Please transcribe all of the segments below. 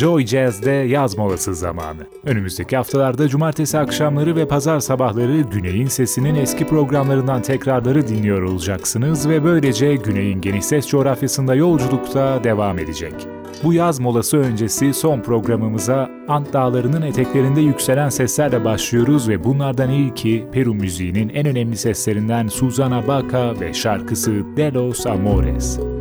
Joy Jazz'de yaz molası zamanı. Önümüzdeki haftalarda cumartesi akşamları ve pazar sabahları Güney'in sesinin eski programlarından tekrarları dinliyor olacaksınız ve böylece Güney'in geniş ses coğrafyasında yolculukta devam edecek. Bu yaz molası öncesi son programımıza Ant Dağları'nın eteklerinde yükselen seslerle başlıyoruz ve bunlardan ilki Peru müziğinin en önemli seslerinden Susana Baca ve şarkısı De Los Amores.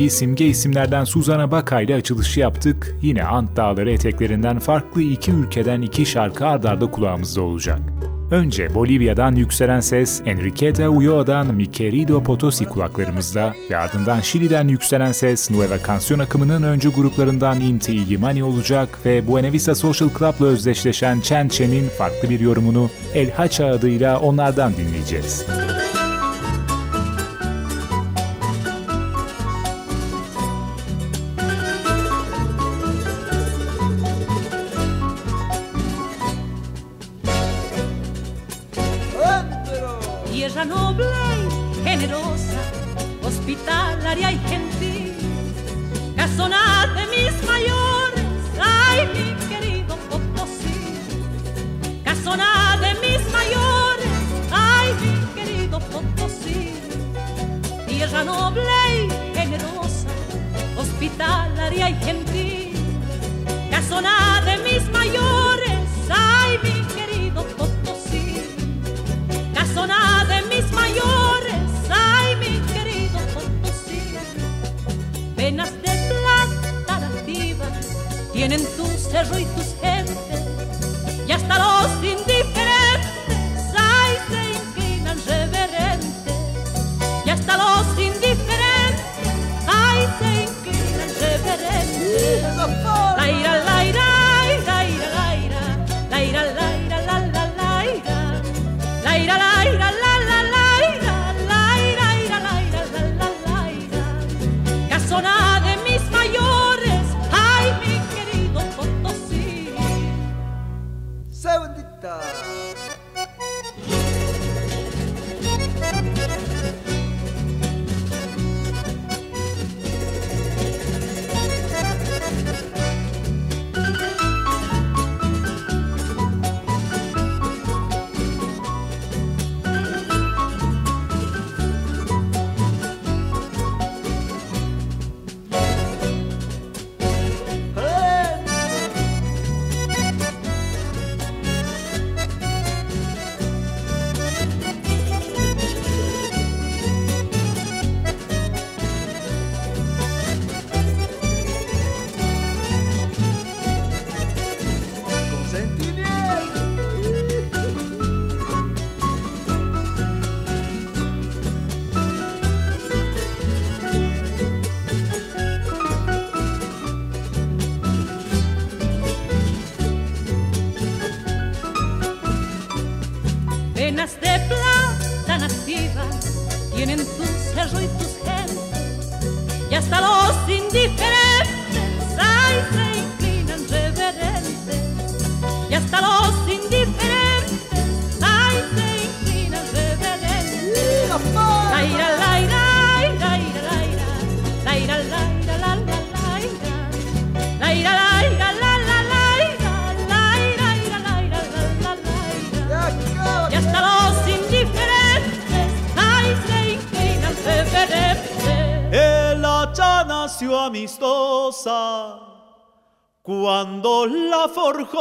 Uyanışındaki simge isimlerden Suzana Baka ile açılışı yaptık. Yine Ant Dağları eteklerinden farklı iki ülkeden iki şarkı ardarda kulağımızda olacak. Önce Bolivya'dan yükselen ses Enriqueta Ulloa'dan Mi Querido Potosi kulaklarımızda ve ardından Şili'den yükselen ses Nueva Canción akımının öncü gruplarından Inti Yimani olacak ve Buena Vista Social Club'la özdeşleşen Chen Chen'in farklı bir yorumunu El Hacha adıyla onlardan dinleyeceğiz. 말이야 das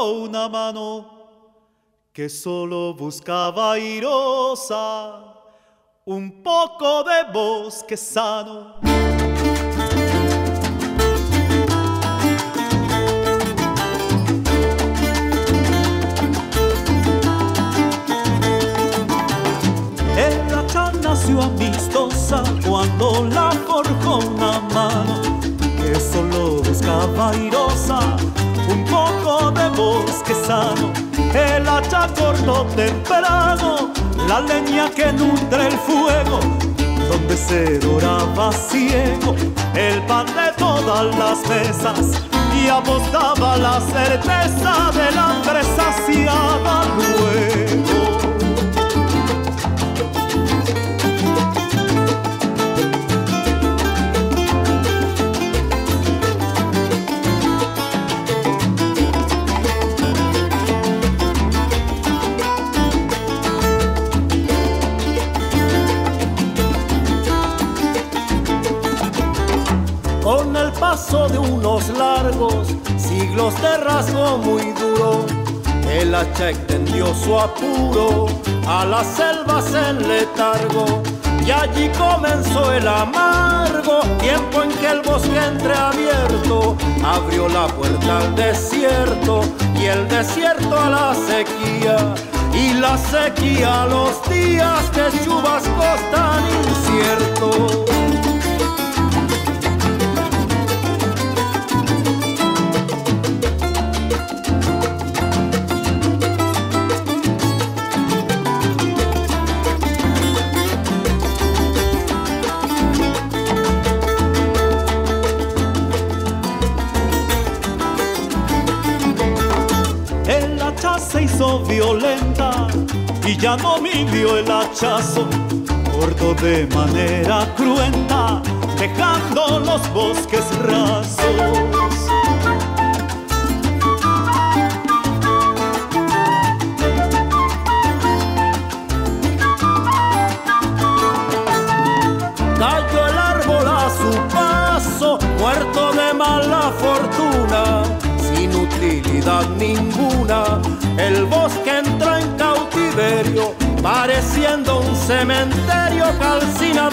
una mano que solo buscaba airosa un poco de bosque sano. El nació amistosa cuando la forjó una mano solo buscaba airosa un poco de bosque sano. El hacha cortó temprano, la leña que nutre el fuego, donde se doraba ciego el pan de todas las mesas y apostaba la certeza de la hambre saciada luego. De unos largos siglos de rasgo muy duro, el hacha extendió su apuro a las selvas en letargo. Y allí comenzó el amargo tiempo en que el bosque entreabierto abrió la puerta al desierto y el desierto a la sequía y la sequía los días de chubascos tan inciertos. Violenta y ya no midió el hachazo, cortó de manera cruenta, dejando los bosques rasos. cementerio calcina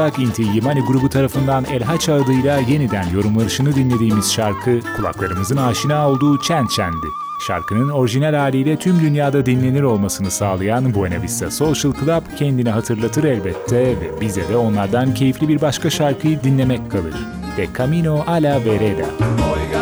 olarak Inti Yimani grubu tarafından El Haça adıyla yeniden yorumlarışını dinlediğimiz şarkı kulaklarımızın aşina olduğu Çen Çen'di. Şarkının orijinal haliyle tüm dünyada dinlenir olmasını sağlayan Buena Vista Social Club kendini hatırlatır elbette ve bize de onlardan keyifli bir başka şarkıyı dinlemek kalır. De Camino a la Vereda. hace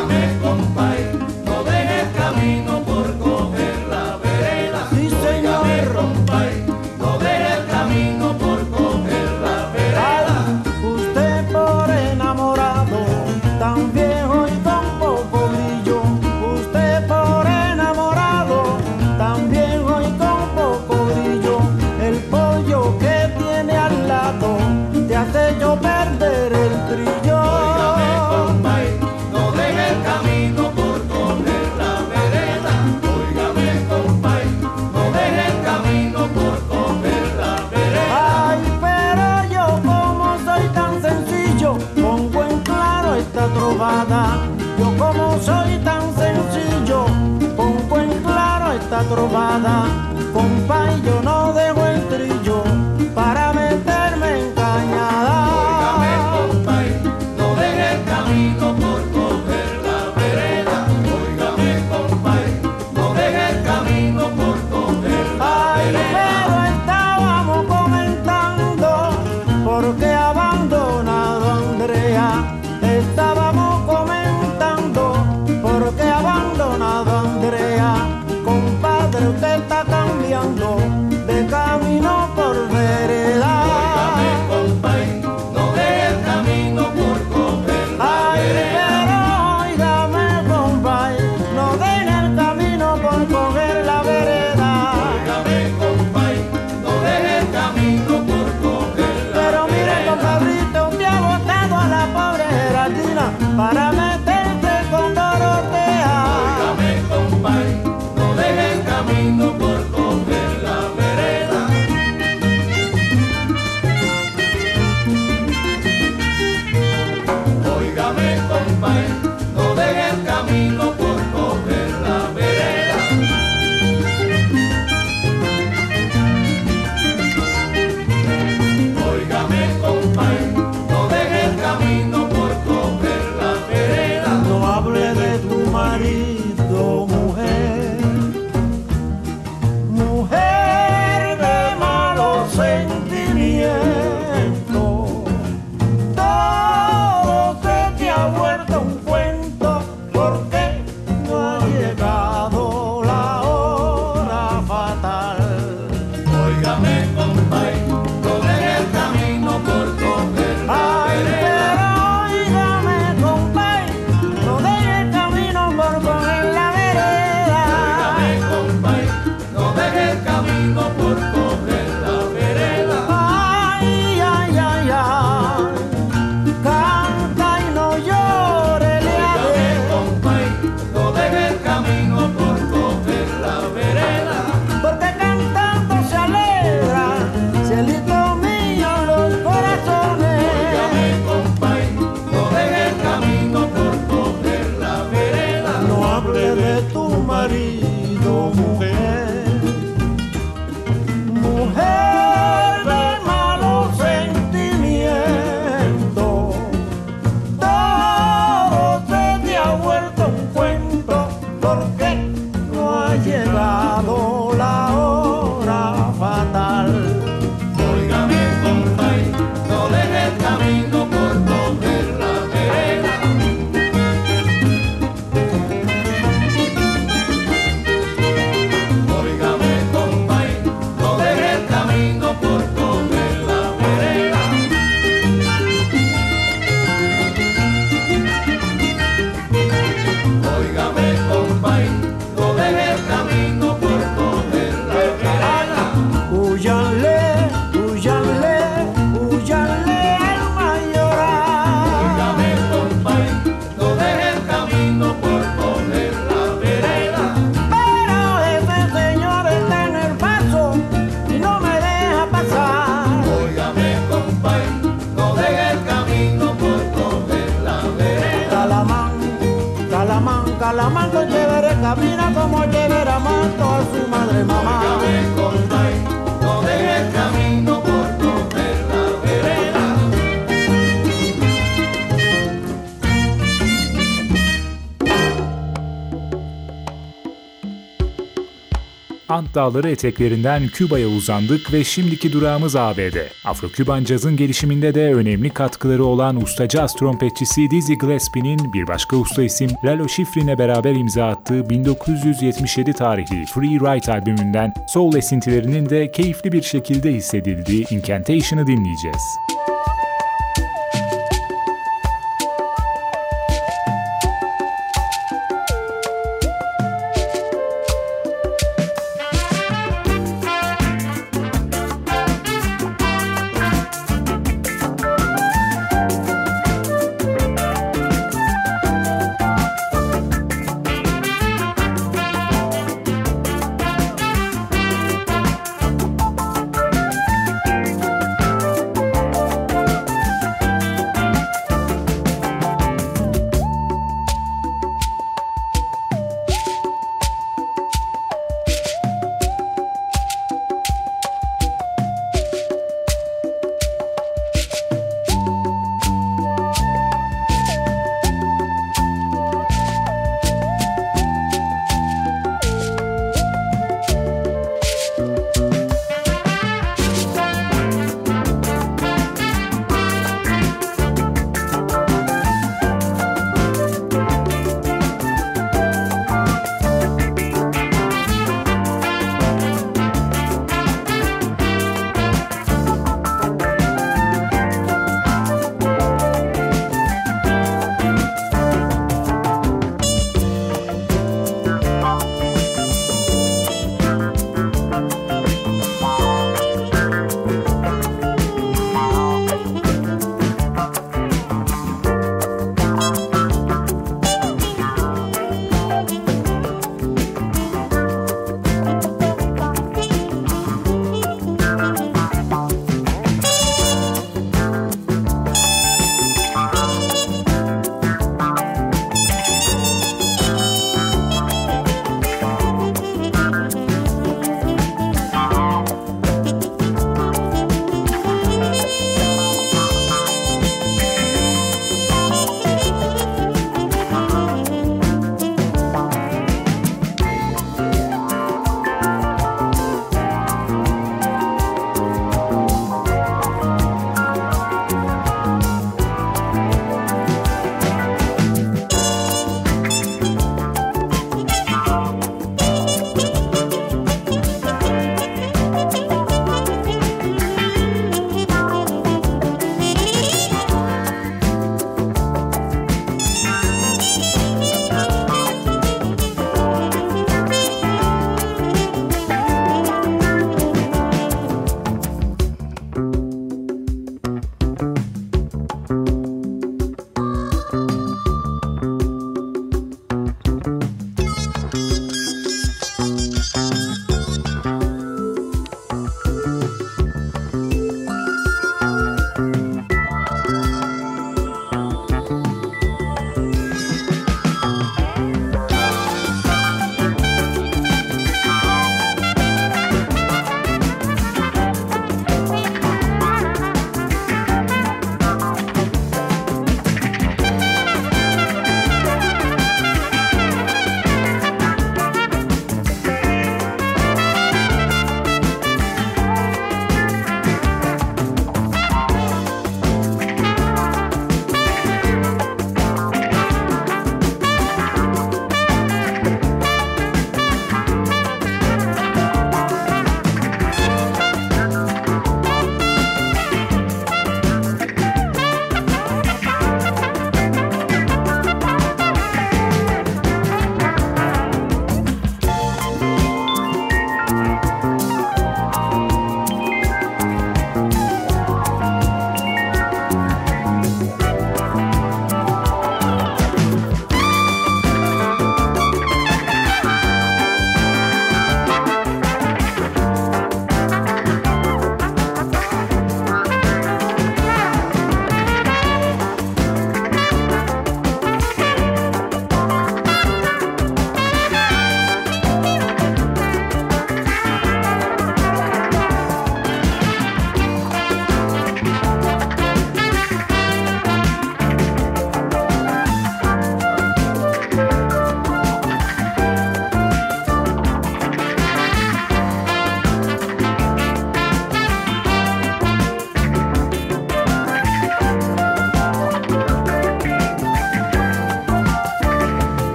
Dağları eteklerinden Küba'ya uzandık ve şimdiki durağımız ABD. Afro-Küban cazın gelişiminde de önemli katkıları olan usta caz trompetçisi Dizzy Gillespie'nin bir başka usta isim Lalo Schifrin'e beraber imza attığı 1977 tarihli Free Ride albümünden soul esintilerinin de keyifli bir şekilde hissedildiği Incantation'ı dinleyeceğiz.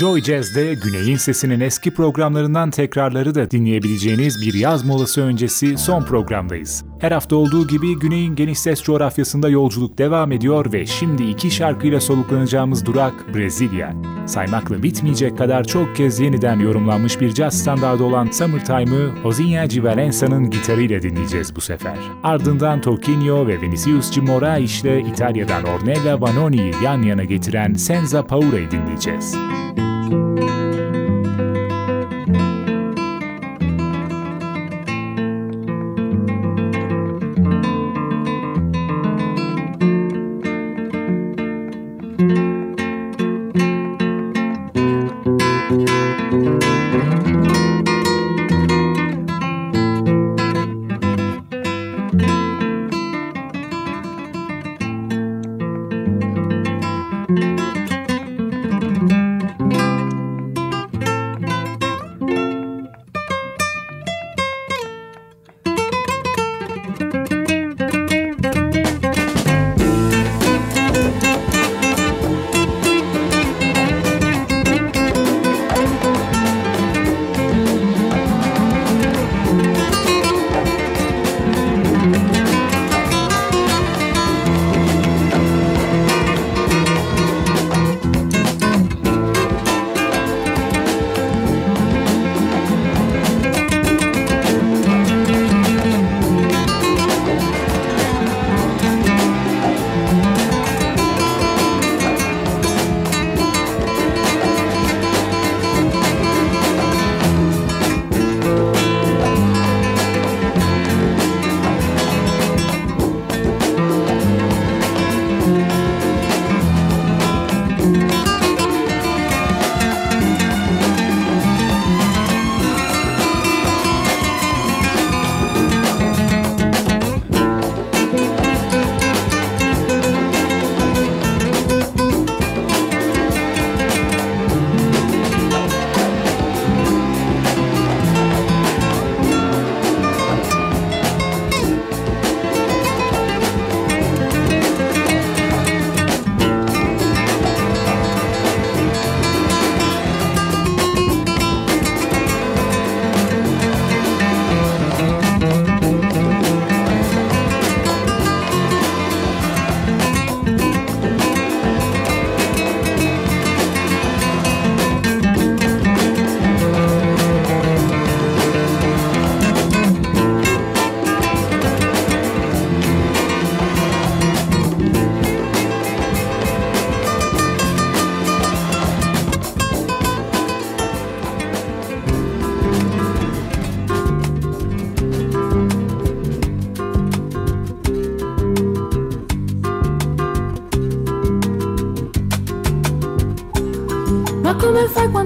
Joy Jazz'de Güney'in Sesi'nin eski programlarından tekrarları da dinleyebileceğiniz bir yaz molası öncesi son programdayız. Her hafta olduğu gibi Güney'in geniş ses coğrafyasında yolculuk devam ediyor ve şimdi iki şarkıyla soluklanacağımız durak Brezilya. Saymakla bitmeyecek kadar çok kez yeniden yorumlanmış bir caz standardı olan Summertime'ı Ozinha Givalensa'nın gitarıyla dinleyeceğiz bu sefer. Ardından Toquinho ve Vinicius de Moraes ile İtalya'dan Ornella Vanoni'yi yan yana getiren Senza Paura'yı dinleyeceğiz.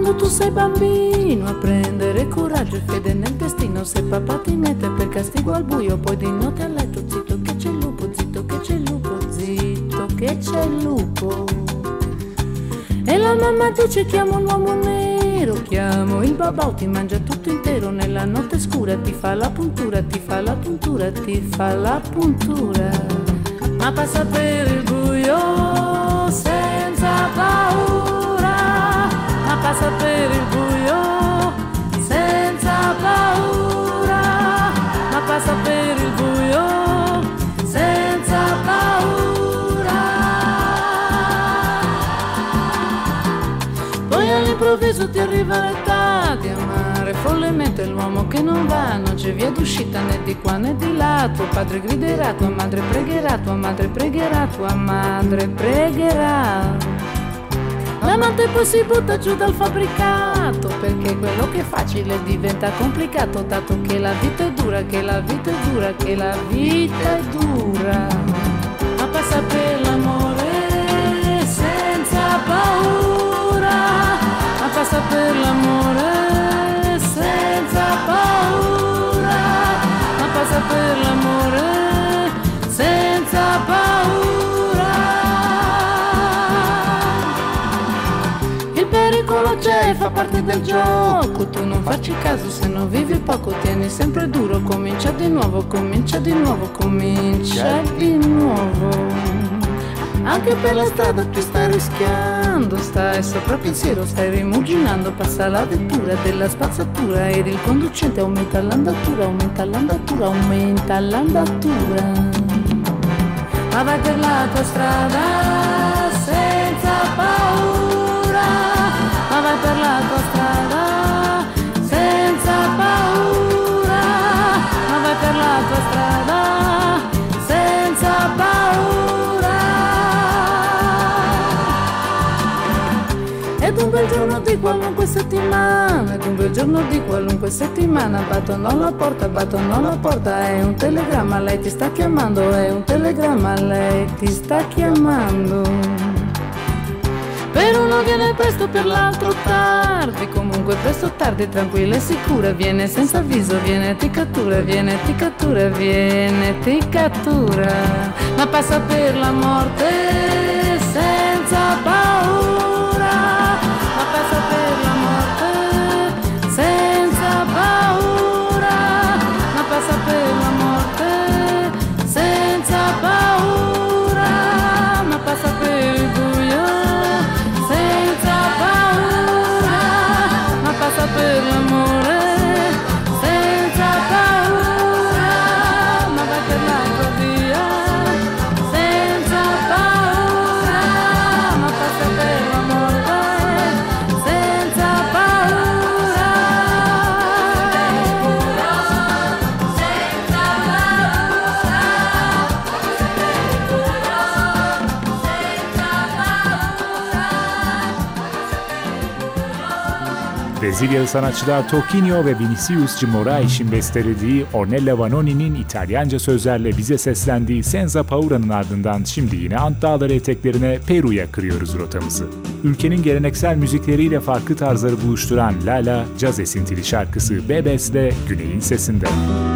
Quando tu sei bambino a prendere coraggio e fede nel destino. Se papà ti mette per castigo al buio poi di notte a letto zitto che c'è il lupo zitto che c'è il lupo zitto che c'è il lupo. E la mamma dice chiamo un uomo nero chiamo il babà ti mangia tutto intero. Nella notte scura ti fa la puntura ti fa la puntura ti fa la puntura. Ma passa per il buio senza paura passa per il buio senza paura, ma passa per il buio senza paura. Poi all'improvviso ti arriva l'età di amare follemente l'uomo che non va, non c'è via d'uscita né di qua né di là. Tuo padre griderà, tua madre pregherà, tua madre pregherà, tua madre pregherà. L'amante poi si butta giù dal fabbricato perché quello che è facile diventa complicato dato che la vita è dura, che la vita è dura, che la vita è dura. Ma passa per l'amore senza paura, ma passa per l'amore senza paura, ma passa per l'amore senza paura. Parte del gioco. Tu non facci caso se non vivi poco Tieni sempre duro, comincia di nuovo, comincia di nuovo, comincia di nuovo. Anche per la strada tu stai rischiando, stai sopra pensiero, stai rimuginando, passa la vettura della spazzatura ed il conducente aumenta l'andatura, aumenta l'andatura, aumenta l'andatura. Ma vai per la tua strada bel giorno di qualunque settimana, battono alla porta, battono alla porta, è un telegramma, lei ti sta chiamando, è un telegramma, lei ti sta chiamando. Per uno viene presto, per l'altro tardi. Comunque presto tardi, tranquilla e sicura. Viene senza avviso, viene ti cattura, viene ti cattura, viene ti cattura. Ma passa per la morte Brezilyalı sanatçılar Toquinho ve Vinicius de Moraes'in bestelediği Ornella Vanoni'nin İtalyanca sözlerle bize seslendiği Senza Paura'nın ardından şimdi yine Ant Dağları eteklerine Peru'ya kırıyoruz rotamızı. Ülkenin geleneksel müzikleriyle farklı tarzları buluşturan Lala, caz esintili şarkısı Bebes'le Güney'in sesinde. Era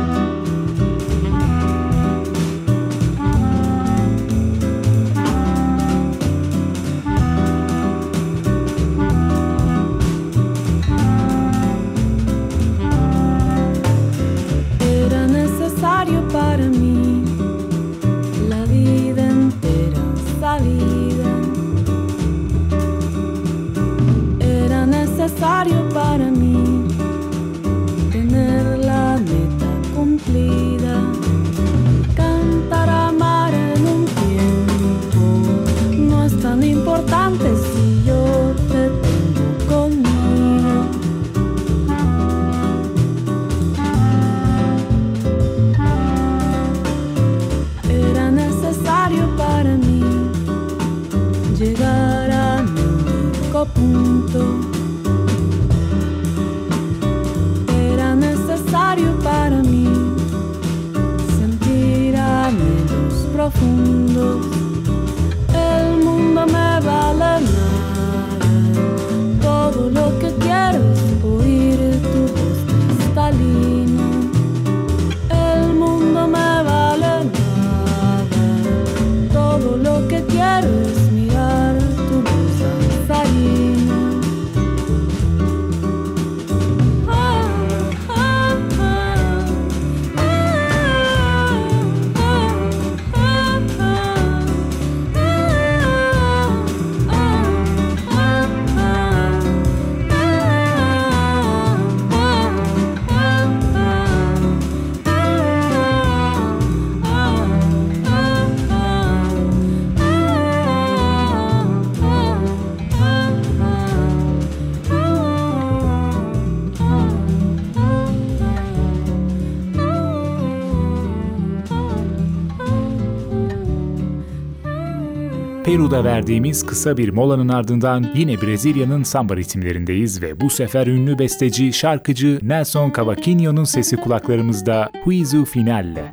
Peru'da verdiğimiz kısa bir molanın ardından yine Brezilya'nın samba ritimlerindeyiz ve bu sefer ünlü besteci, şarkıcı Nelson Cavaquinho'nun sesi kulaklarımızda Huizu Final'le.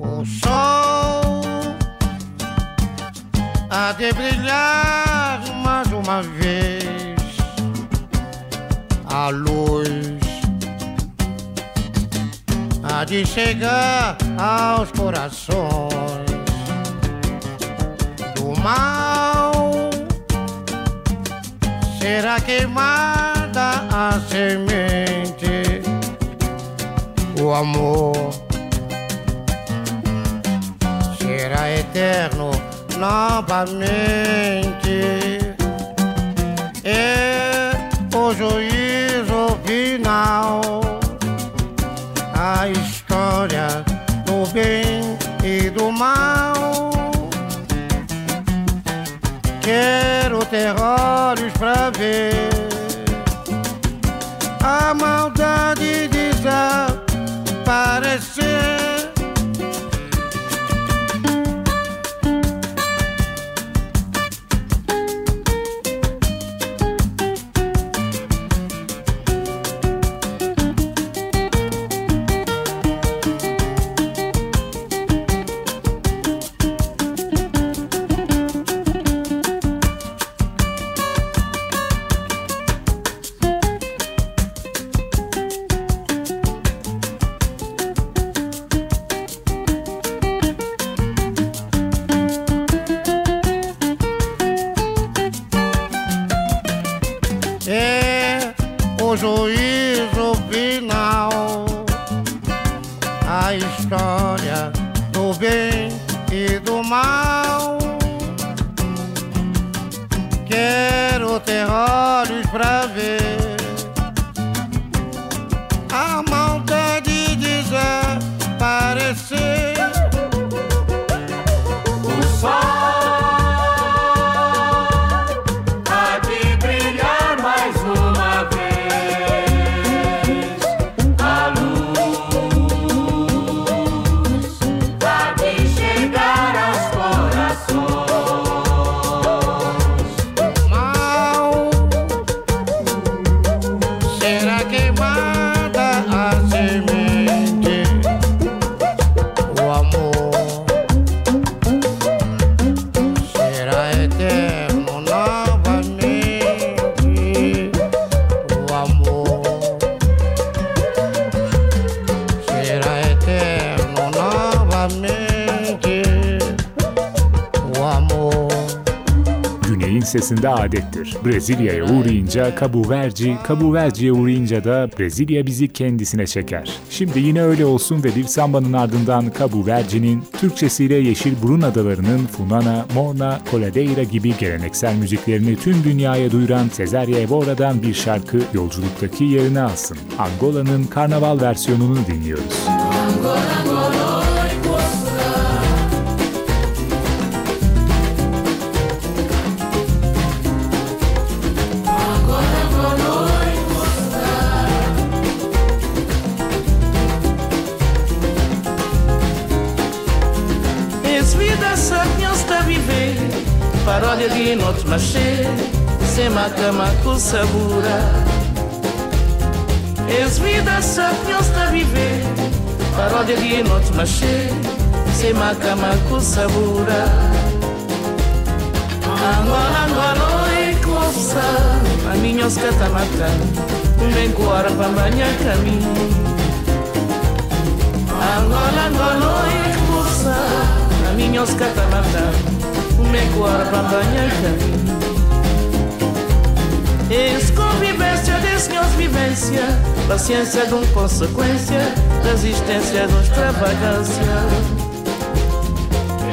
O sol há de brilhar mais uma vez. A luz há de chegar aos corações mal. Será queimada a semente, o amor será eterno novamente. É o juízo final, a história do bem e do mal. Quero ter olhos pra ver a maldade desaparecer. Sesinde adettir. Brezilya'ya uğrayınca Cabo Verde'ye uğrayınca da Brezilya bizi kendisine çeker. Şimdi yine öyle olsun ve bir sambanın ardından Cabo Verde'nin Türkçesiyle Yeşil Burun Adaları'nın Funana, Morna, Coladeira gibi geleneksel müziklerini tüm dünyaya duyuran Cesaria Evora'dan bir şarkı yolculuktaki yerini alsın. Angola'nın karnaval versiyonunu dinliyoruz. maché, sema kama kusabura Ezwida sapiens ta vive, parole derrière notre maché, sema kama kusabura Angola, Angola, tá vem maninhos katamata, umbenguara pambanya caminho. Angola, Angola, ekosa, os katamata, Umecoara plantanheta Eis convivência de senhores vivência Paciência de consequência resistência existência de extravagância.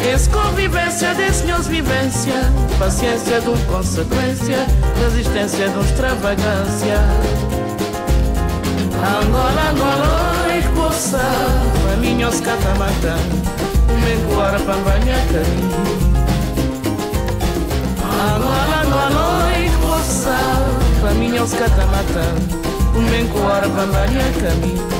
Eis convivência de senhores vivência Paciência de consequência resistência existência de extravagância. Angola, Angola, oi, poça Faminhos catamata tá Umecoara plantanheta Angola no aloi possa Caminha os catamatã Umenco ora bandania caminho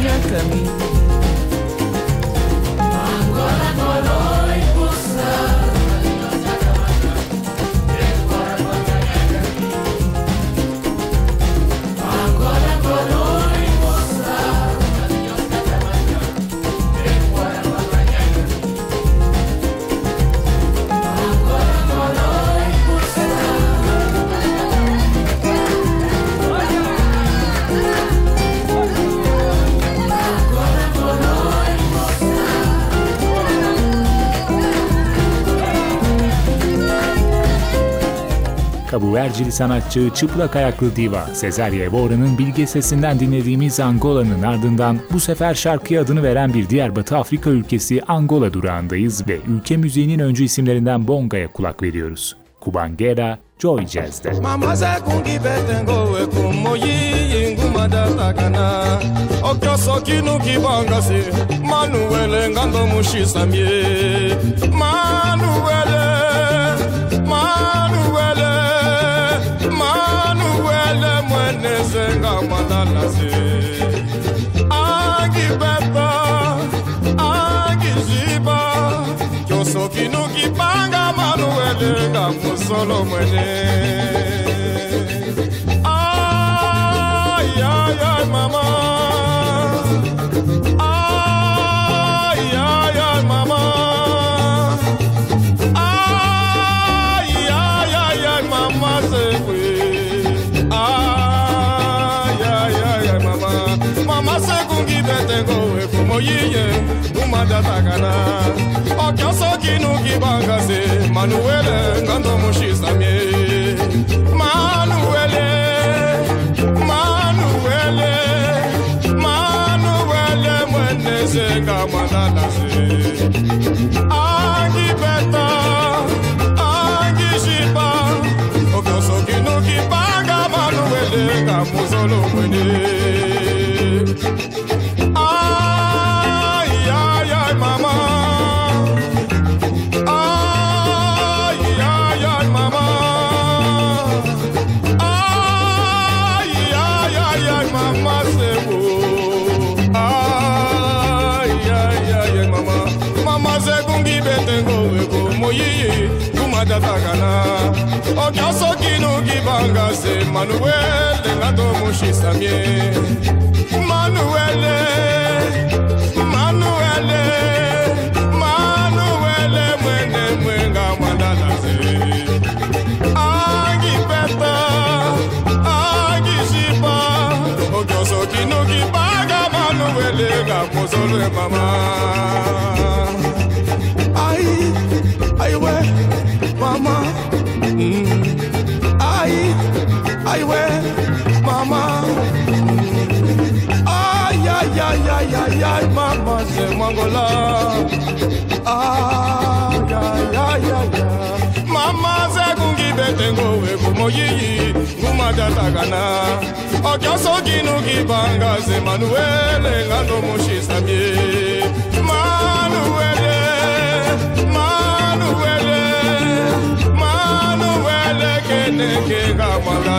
Minha caminho Kabuvercili sanatçı Çıplak Ayaklı Diva Sezarye Evora'nın bilge sesinden dinlediğimiz Angola'nın ardından bu sefer şarkıya adını veren bir diğer Batı Afrika ülkesi Angola durağındayız ve ülke müziğinin öncü isimlerinden Bonga'ya kulak veriyoruz. Kubangera, joy jazzde. Mamaze kungi betengowe kumoyi inguma datakana okyoso kinu kibangasi manuwele ngando mushisamye manuwele manuwele manuwele mweneze nga madalasi angi beta soki nokipanga manuwelenga mosolo mwene. yiye umatatagana okyosokinu kibangase manuwele ngandomushisamye manuwele manuwele manuwele mwenese kamanalase Manuel nga to mie Manuel Manuel Manuel mwene mwenga agi naze Agipeta Agishipa Ogyoso kinu kibaga Manuel nga pozolwe mama Ai, ai we aiwe mama. Ay ay ay ay ay ay mama se mangola. Ay ay ay ay mama se kungi betengo we kumoyi ngumadatagana okyoso kinu kibanga se manuele ngando mushisamye manuele manuele manuele keneke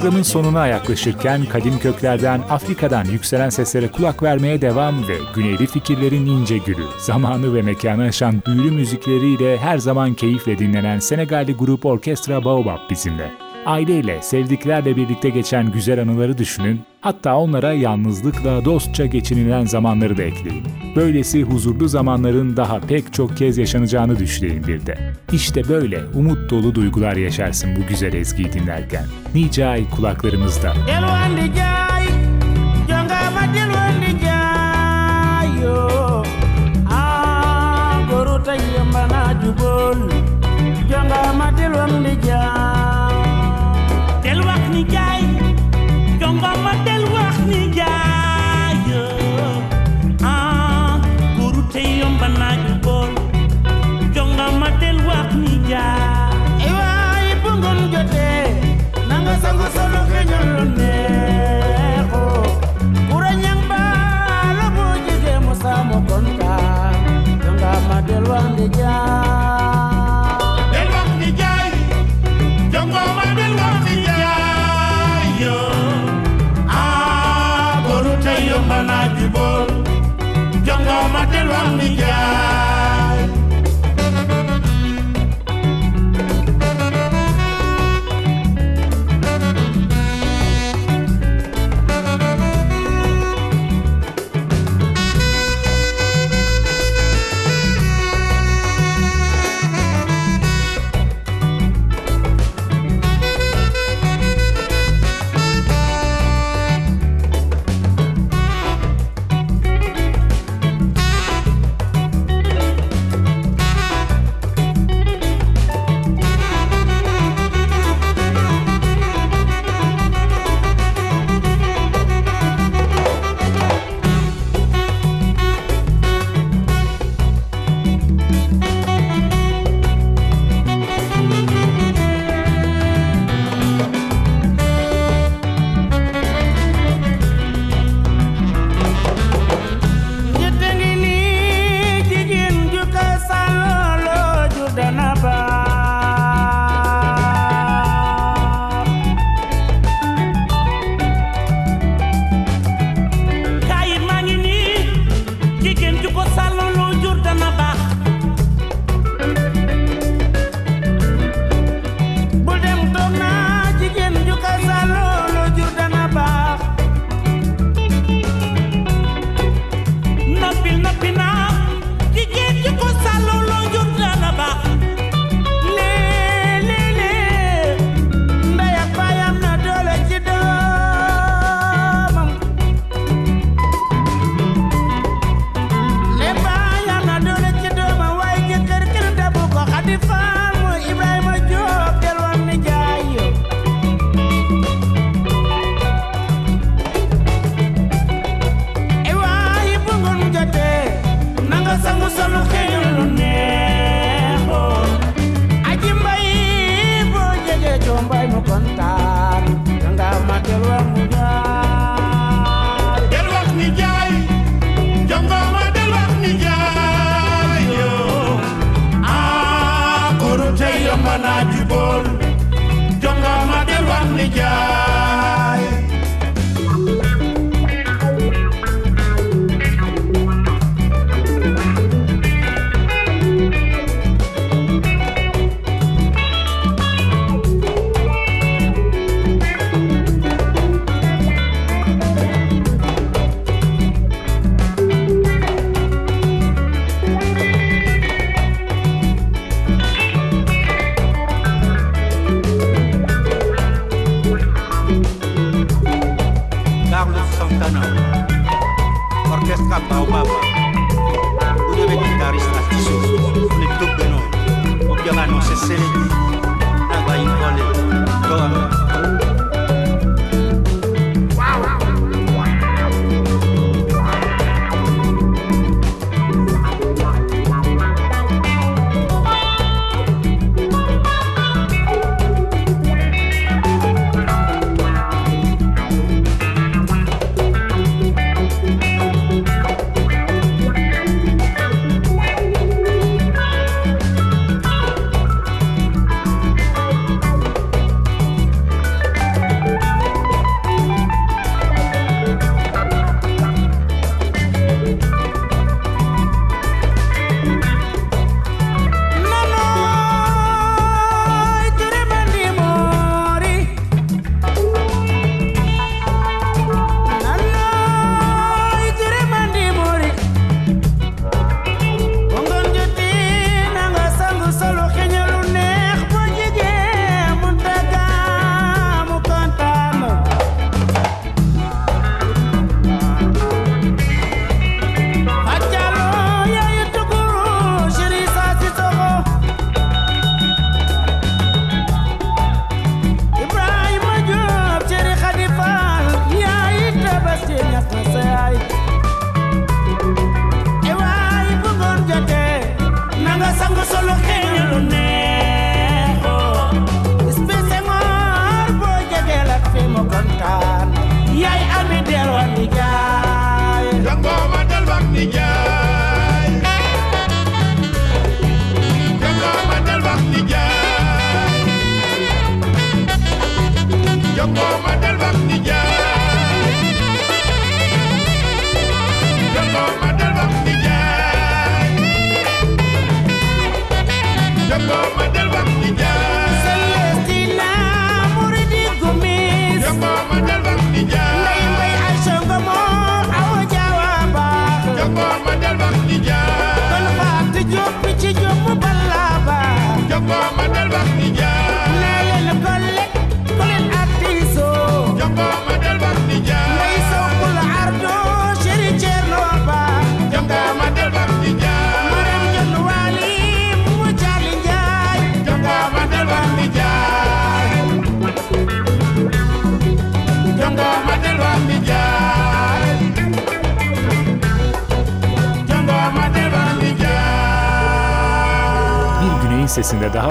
Programın sonuna yaklaşırken kadim köklerden Afrika'dan yükselen seslere kulak vermeye devam ve güneyli fikirlerin ince gülü, zamanı ve mekanı aşan büyülü müzikleriyle her zaman keyifle dinlenen Senegalli grup orkestra Baobab bizimle. Aileyle, sevdiklerle birlikte geçen güzel anıları düşünün, hatta onlara yalnızlıkla dostça geçinilen zamanları da ekleyin. Böylesi huzurlu zamanların daha pek çok kez yaşanacağını düşünelim bir de. İşte böyle umut dolu duygular yaşarsın bu güzel ezgiyi dinlerken. Nice ay kulaklarımızda. Jonga ma delwam ni jay Delwak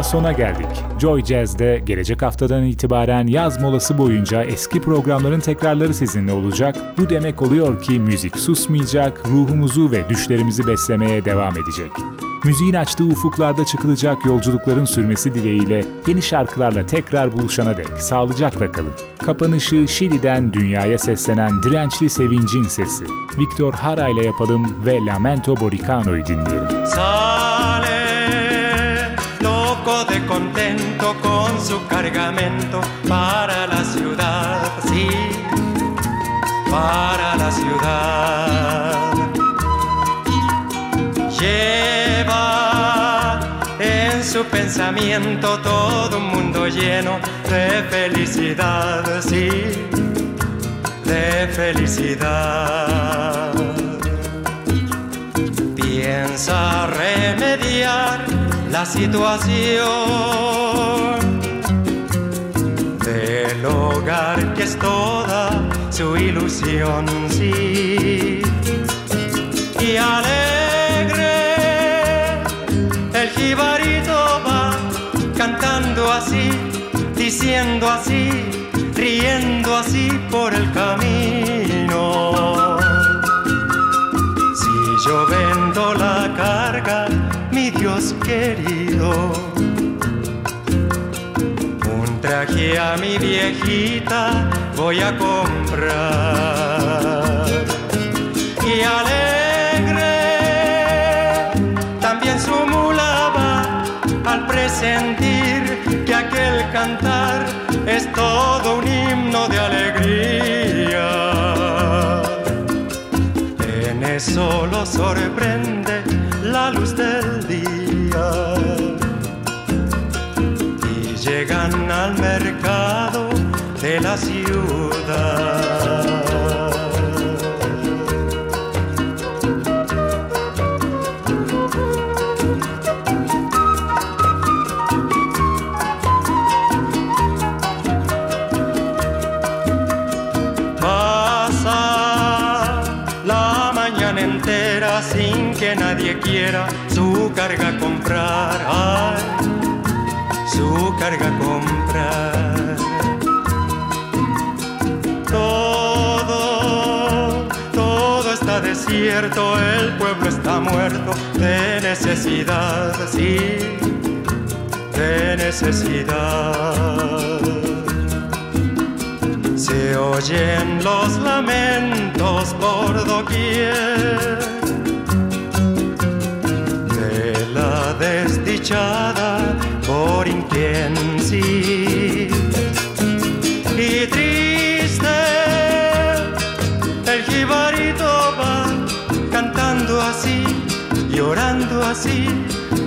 sona geldik. Joy Jazz'de gelecek haftadan itibaren yaz molası boyunca eski programların tekrarları sizinle olacak. Bu demek oluyor ki müzik susmayacak, ruhumuzu ve düşlerimizi beslemeye devam edecek. Müziğin açtığı ufuklarda çıkılacak yolculukların sürmesi dileğiyle yeni şarkılarla tekrar buluşana dek sağlıcakla kalın. Kapanışı Şili'den dünyaya seslenen dirençli sevincin sesi. Victor Hara ile yapalım ve Lamento Boricano'yu dinleyelim. Sale para la ciudad, sí, para la ciudad. Lleva en su pensamiento todo un mundo lleno de felicidad, sí, de felicidad piensa remediar la situación del hogar que es toda su ilusión, sí. Y alegre el jibarito va cantando así, diciendo así, riendo así por el camino. Si yo vendo la carga, mi Dios querido, traje a mi viejita voy a comprar. Y alegre también su mula va al presentir que aquel cantar es todo un himno de alegría. En eso lo sorprende la luz del la ciudad. Sin que nadie quiera su carga comprar. Ay, su carga desierto, el pueblo está muerto de necesidad, sí, de necesidad. Se oyen los lamentos por doquier de la desdichada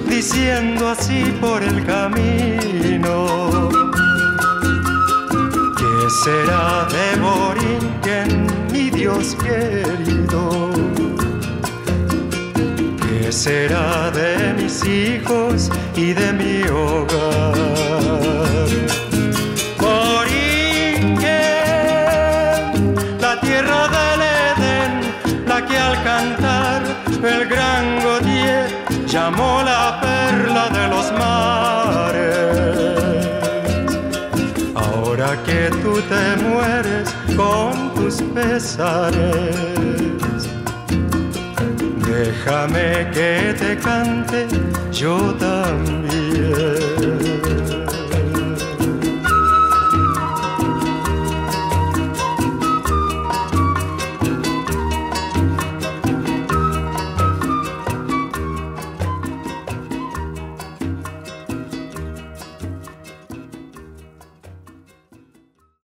diciendo así por el camino. ¿Qué será de Borinquen, mi Dios querido? ¿Qué será de mis hijos y de mi hogar? Borinquen, la tierra del Edén, la que al cantar el gran llamó la perla de los mares. Ahora que tú te mueres con tus pesares, déjame que te cante yo también.